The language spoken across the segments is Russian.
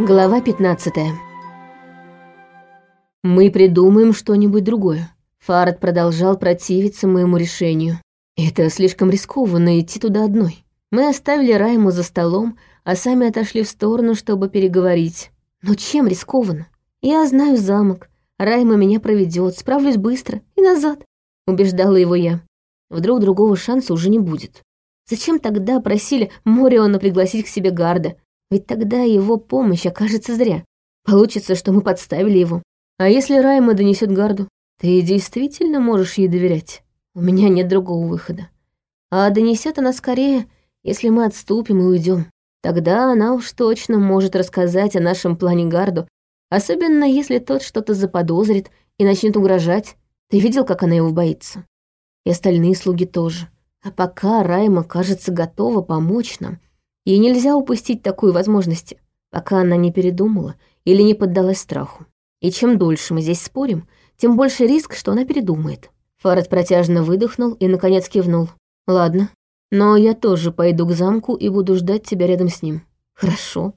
Глава 15 «Мы придумаем что-нибудь другое». Фарад продолжал противиться моему решению. «Это слишком рискованно идти туда одной. Мы оставили Райму за столом, а сами отошли в сторону, чтобы переговорить. Но чем рискованно? Я знаю замок. Райма меня проведет, справлюсь быстро и назад», — убеждала его я. Вдруг другого шанса уже не будет. Зачем тогда просили Мориона пригласить к себе гарда? Ведь тогда его помощь окажется зря. Получится, что мы подставили его. А если Райма донесет гарду? Ты действительно можешь ей доверять? У меня нет другого выхода. А донесет она скорее, если мы отступим и уйдем. Тогда она уж точно может рассказать о нашем плане гарду, особенно если тот что-то заподозрит и начнет угрожать. Ты видел, как она его боится? И остальные слуги тоже. А пока Райма кажется готова помочь нам, Ей нельзя упустить такую возможность, пока она не передумала или не поддалась страху. И чем дольше мы здесь спорим, тем больше риск, что она передумает. Фарад протяжно выдохнул и, наконец, кивнул. «Ладно, но я тоже пойду к замку и буду ждать тебя рядом с ним». «Хорошо».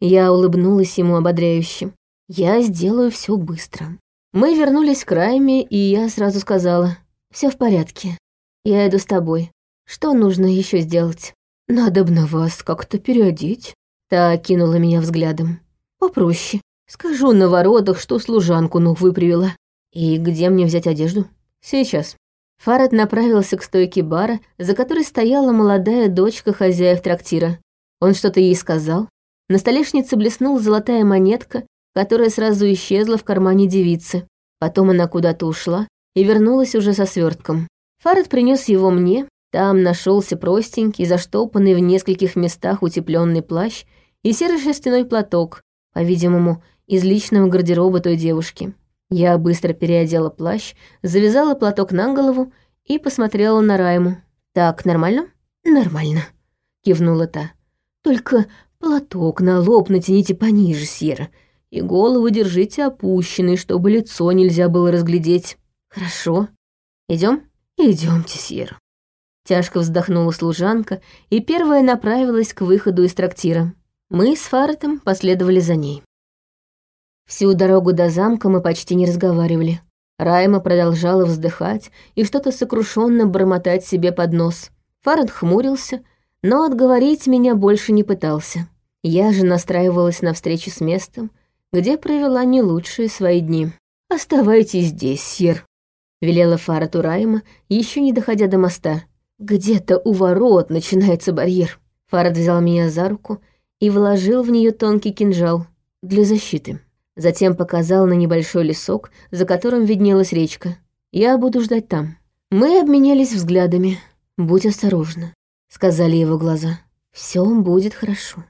Я улыбнулась ему ободряюще. «Я сделаю все быстро». Мы вернулись к Райме, и я сразу сказала, все в порядке. Я иду с тобой. Что нужно еще сделать?» Надо бы на вас как-то переодеть. Та кинула меня взглядом. Попроще. Скажу на воротах, что служанку новую привела. И где мне взять одежду? Сейчас. Фарад направился к стойке бара, за которой стояла молодая дочка хозяев трактира. Он что-то ей сказал. На столешнице блеснула золотая монетка, которая сразу исчезла в кармане девицы. Потом она куда-то ушла и вернулась уже со свертком. Фарад принес его мне, там нашелся простенький, заштопанный в нескольких местах утепленный плащ и серый шерстяной платок, по-видимому, из личного гардероба той девушки. Я быстро переодела плащ, завязала платок на голову и посмотрела на Райму. «Так, нормально?» «Нормально», — кивнула та. «Только платок на лоб натяните пониже, Сьерра, и голову держите опущенной, чтобы лицо нельзя было разглядеть». «Хорошо. Идем? Идемте, Сьерра». Тяжко вздохнула служанка и первая направилась к выходу из трактира. Мы с Фаретом последовали за ней. Всю дорогу до замка мы почти не разговаривали. Райма продолжала вздыхать и что-то сокрушенно бормотать себе под нос. Фарет хмурился, но отговорить меня больше не пытался. Я же настраивалась на встречу с местом, где провела не лучшие свои дни. «Оставайтесь здесь, Сир», — велела Фарету Райма, еще не доходя до моста. Где-то у ворот начинается барьер. Фарад взял меня за руку и вложил в нее тонкий кинжал для защиты. Затем показал на небольшой лесок, за которым виднелась речка. Я буду ждать там. Мы обменялись взглядами. Будь осторожна, сказали его глаза. Все будет хорошо.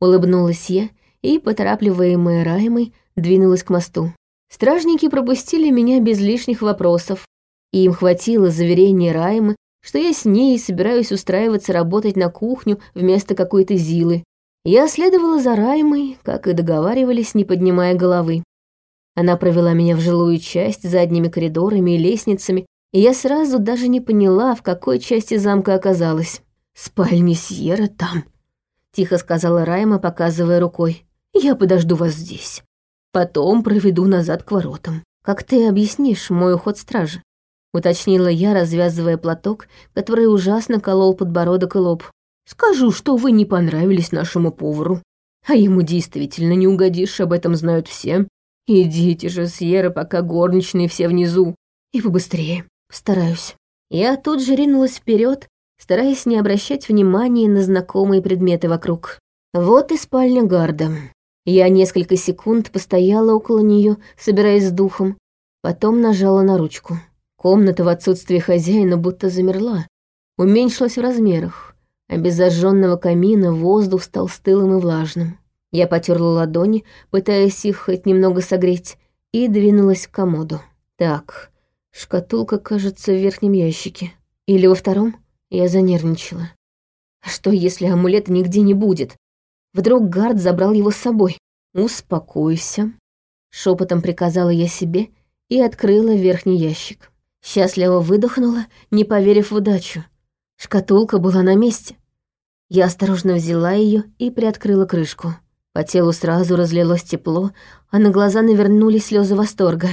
Улыбнулась я и, поторапливаемая Раймой, двинулась к мосту. Стражники пропустили меня без лишних вопросов, и им хватило заверения Раймы, что я с ней собираюсь устраиваться работать на кухню вместо какой-то Зилы. Я следовала за Раймой, как и договаривались, не поднимая головы. Она провела меня в жилую часть задними коридорами и лестницами, и я сразу даже не поняла, в какой части замка оказалась. «Спальня Сьерра там», — тихо сказала Райма, показывая рукой. «Я подожду вас здесь. Потом проведу назад к воротам. Как ты объяснишь мой уход стражи?» Уточнила я, развязывая платок, который ужасно колол подбородок и лоб. «Скажу, что вы не понравились нашему повару. А ему действительно не угодишь, об этом знают все. Идите же, Сьерра, пока горничные все внизу. И побыстрее. Стараюсь». Я тут же ринулась вперед, стараясь не обращать внимания на знакомые предметы вокруг. Вот и спальня Гарда. Я несколько секунд постояла около нее, собираясь с духом, потом нажала на ручку. Комната в отсутствие хозяина будто замерла, уменьшилась в размерах, а без зажженного камина воздух стал стылым и влажным. Я потерла ладони, пытаясь их хоть немного согреть, и двинулась к комоду. Так, шкатулка, кажется, в верхнем ящике. Или во втором? Я занервничала. А что, если амулета нигде не будет? Вдруг Гард забрал его с собой? «Успокойся», — шепотом приказала я себе и открыла верхний ящик. Счастливо выдохнула, не поверив в удачу. Шкатулка была на месте. Я осторожно взяла ее и приоткрыла крышку. По телу сразу разлилось тепло, а на глаза навернулись слезы восторга.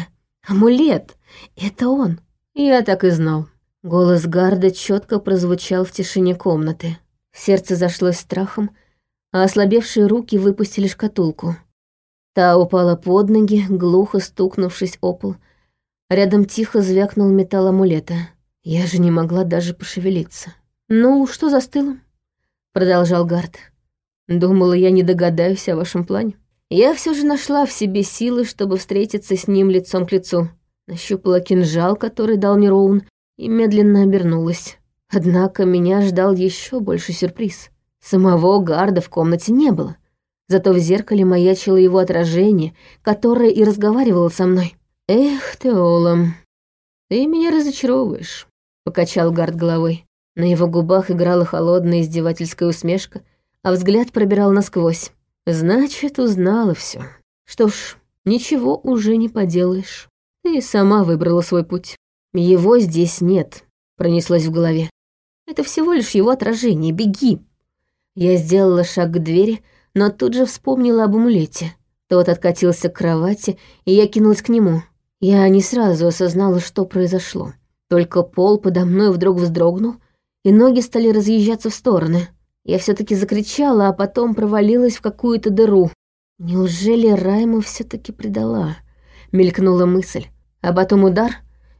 «Амулет! Это он!» Я так и знал. Голос Гарда четко прозвучал в тишине комнаты. Сердце зашлось страхом, а ослабевшие руки выпустили шкатулку. Та упала под ноги, глухо стукнувшись о пол. Рядом тихо звякнул металл амулета. Я же не могла даже пошевелиться. «Ну, что застыло?» — продолжал Гард. «Думала, я не догадаюсь о вашем плане. Я все же нашла в себе силы, чтобы встретиться с ним лицом к лицу. Нащупала кинжал, который дал мне Роун, и медленно обернулась. Однако меня ждал еще больше сюрприз. Самого Гарда в комнате не было. Зато в зеркале маячило его отражение, которое и разговаривало со мной. «Эх, Теола, ты меня разочаровываешь», — покачал Гард головой. На его губах играла холодная издевательская усмешка, а взгляд пробирал насквозь. «Значит, узнала все. Что ж, ничего уже не поделаешь. Ты сама выбрала свой путь. Его здесь нет», — пронеслось в голове. «Это всего лишь его отражение. Беги!» Я сделала шаг к двери, но тут же вспомнила об амулете. Тот откатился к кровати, и я кинулась к нему. Я не сразу осознала, что произошло. Только пол подо мной вдруг вздрогнул, и ноги стали разъезжаться в стороны. Я все таки закричала, а потом провалилась в какую-то дыру. Неужели Райма все таки предала? Мелькнула мысль. А потом удар,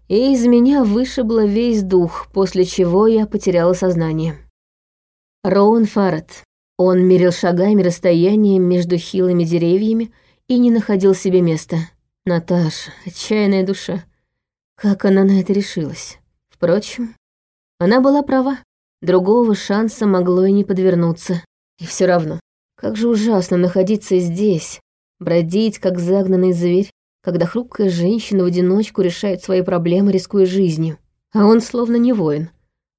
и из меня вышибло весь дух, после чего я потеряла сознание. Роун Фаррет. Он мерил шагами расстояние между хилыми деревьями и не находил себе места. Наташа, отчаянная душа. Как она на это решилась? Впрочем, она была права. Другого шанса могло и не подвернуться. И все равно, как же ужасно находиться здесь, бродить, как загнанный зверь, когда хрупкая женщина в одиночку решает свои проблемы, рискуя жизнью. А он словно не воин,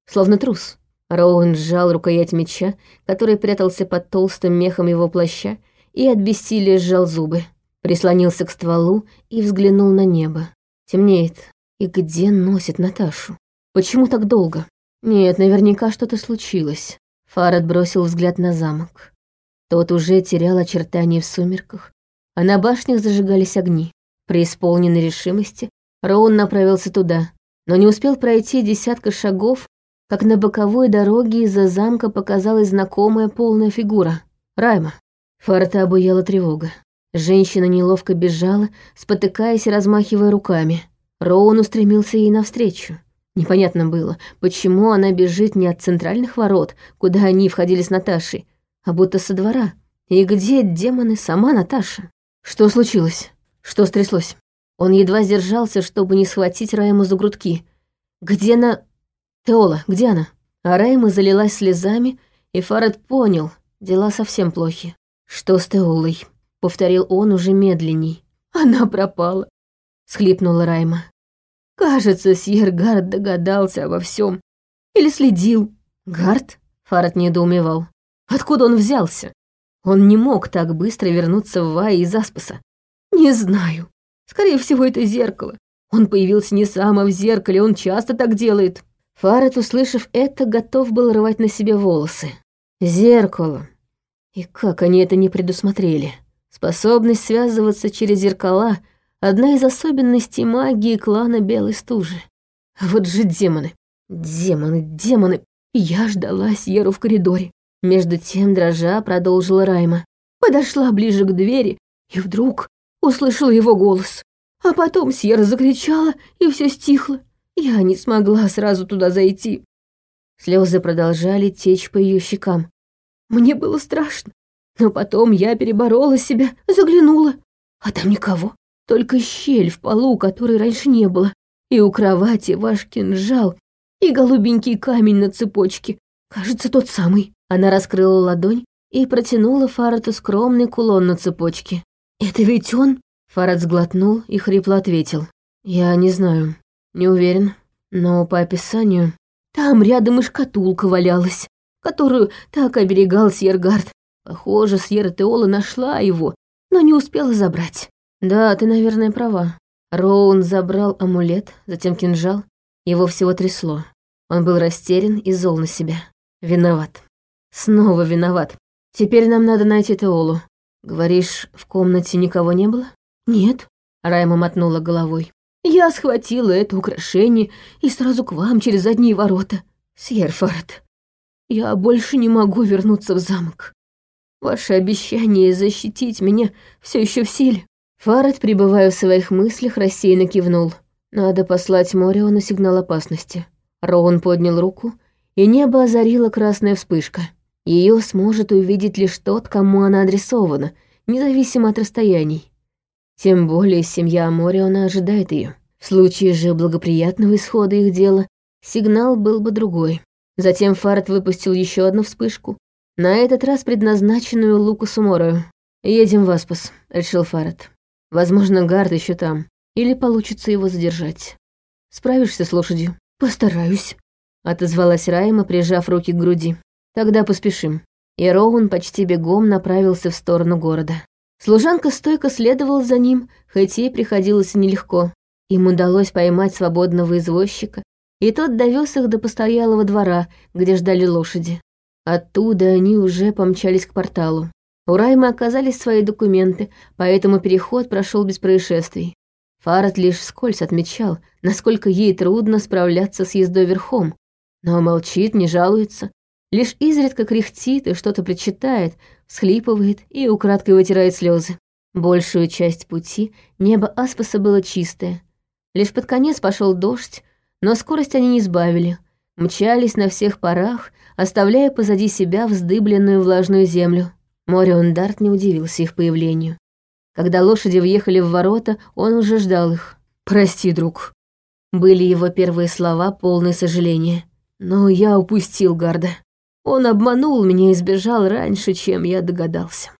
словно трус. Роуэн сжал рукоять меча, который прятался под толстым мехом его плаща, и от бессилия сжал зубы прислонился к стволу и взглянул на небо. Темнеет. И где носит Наташу? Почему так долго? Нет, наверняка что-то случилось. Фар отбросил взгляд на замок. Тот уже терял очертания в сумерках, а на башнях зажигались огни. При исполненной решимости Роун направился туда, но не успел пройти десятка шагов, как на боковой дороге из-за замка показалась знакомая полная фигура. Райма. Фарта обуяла тревога. Женщина неловко бежала, спотыкаясь и размахивая руками. Роун устремился ей навстречу. Непонятно было, почему она бежит не от центральных ворот, куда они входили с Наташей, а будто со двора. И где демоны сама Наташа? Что случилось? Что стряслось? Он едва сдержался, чтобы не схватить Райму за грудки. Где она... Теола, где она? А Райма залилась слезами, и Фарад понял, дела совсем плохи. Что с Теолой? — повторил он уже медленней. «Она пропала», — схлипнула Райма. «Кажется, Сьер Гард догадался обо всем. Или следил». «Гард?» — Фарад недоумевал. «Откуда он взялся? Он не мог так быстро вернуться в Вай из Аспаса. Не знаю. Скорее всего, это зеркало. Он появился не сам, а в зеркале, он часто так делает». Фарад, услышав это, готов был рвать на себе волосы. «Зеркало. И как они это не предусмотрели?» Способность связываться через зеркала — одна из особенностей магии клана Белой Стужи. Вот же демоны. Демоны, демоны. Я ждала Сьеру в коридоре. Между тем дрожа продолжила Райма. Подошла ближе к двери и вдруг услышала его голос. А потом Сьера закричала, и все стихло. Я не смогла сразу туда зайти. Слезы продолжали течь по ее щекам. Мне было страшно. Но потом я переборола себя, заглянула. А там никого. Только щель в полу, которой раньше не было. И у кровати ваш кинжал, и голубенький камень на цепочке. Кажется, тот самый. Она раскрыла ладонь и протянула Фарату скромный кулон на цепочке. «Это ведь он?» Фарат сглотнул и хрипло ответил. «Я не знаю, не уверен, но по описанию...» Там рядом и шкатулка валялась, которую так оберегал Сьергард. Похоже, Сьерра Теола нашла его, но не успела забрать. Да, ты, наверное, права. Роун забрал амулет, затем кинжал. Его всего трясло. Он был растерян и зол на себя. Виноват. Снова виноват. Теперь нам надо найти Теолу. Говоришь, в комнате никого не было? Нет, Райма мотнула головой. Я схватила это украшение и сразу к вам через задние ворота. Сьерфорд, я больше не могу вернуться в замок. Ваше обещание защитить меня все еще в силе. Фарад, пребывая в своих мыслях, рассеянно кивнул. Надо послать Мориону сигнал опасности. Роун поднял руку, и небо озарила красная вспышка. Ее сможет увидеть лишь тот, кому она адресована, независимо от расстояний. Тем более семья Мориона ожидает ее. В случае же благоприятного исхода их дела сигнал был бы другой. Затем Фарад выпустил еще одну вспышку, на этот раз предназначенную Лукасу Морою. «Едем в Аспас», — решил Фарад. «Возможно, Гард еще там, или получится его задержать. Справишься с лошадью?» «Постараюсь», — отозвалась Райма, прижав руки к груди. «Тогда поспешим». И Роун почти бегом направился в сторону города. Служанка стойко следовала за ним, хоть ей приходилось нелегко. Им удалось поймать свободного извозчика, и тот довез их до постоялого двора, где ждали лошади. Оттуда они уже помчались к порталу. У Раймы оказались свои документы, поэтому переход прошел без происшествий. Фарад лишь вскользь отмечал, насколько ей трудно справляться с ездой верхом, но молчит, не жалуется, лишь изредка кряхтит и что-то причитает, схлипывает и украдкой вытирает слезы. Большую часть пути небо Аспаса было чистое. Лишь под конец пошел дождь, но скорость они не сбавили. Мчались на всех парах, оставляя позади себя вздыбленную влажную землю. Морион Дарт не удивился их появлению. Когда лошади въехали в ворота, он уже ждал их. «Прости, друг», — были его первые слова, полные сожаления. «Но я упустил Гарда». Он обманул меня и сбежал раньше, чем я догадался.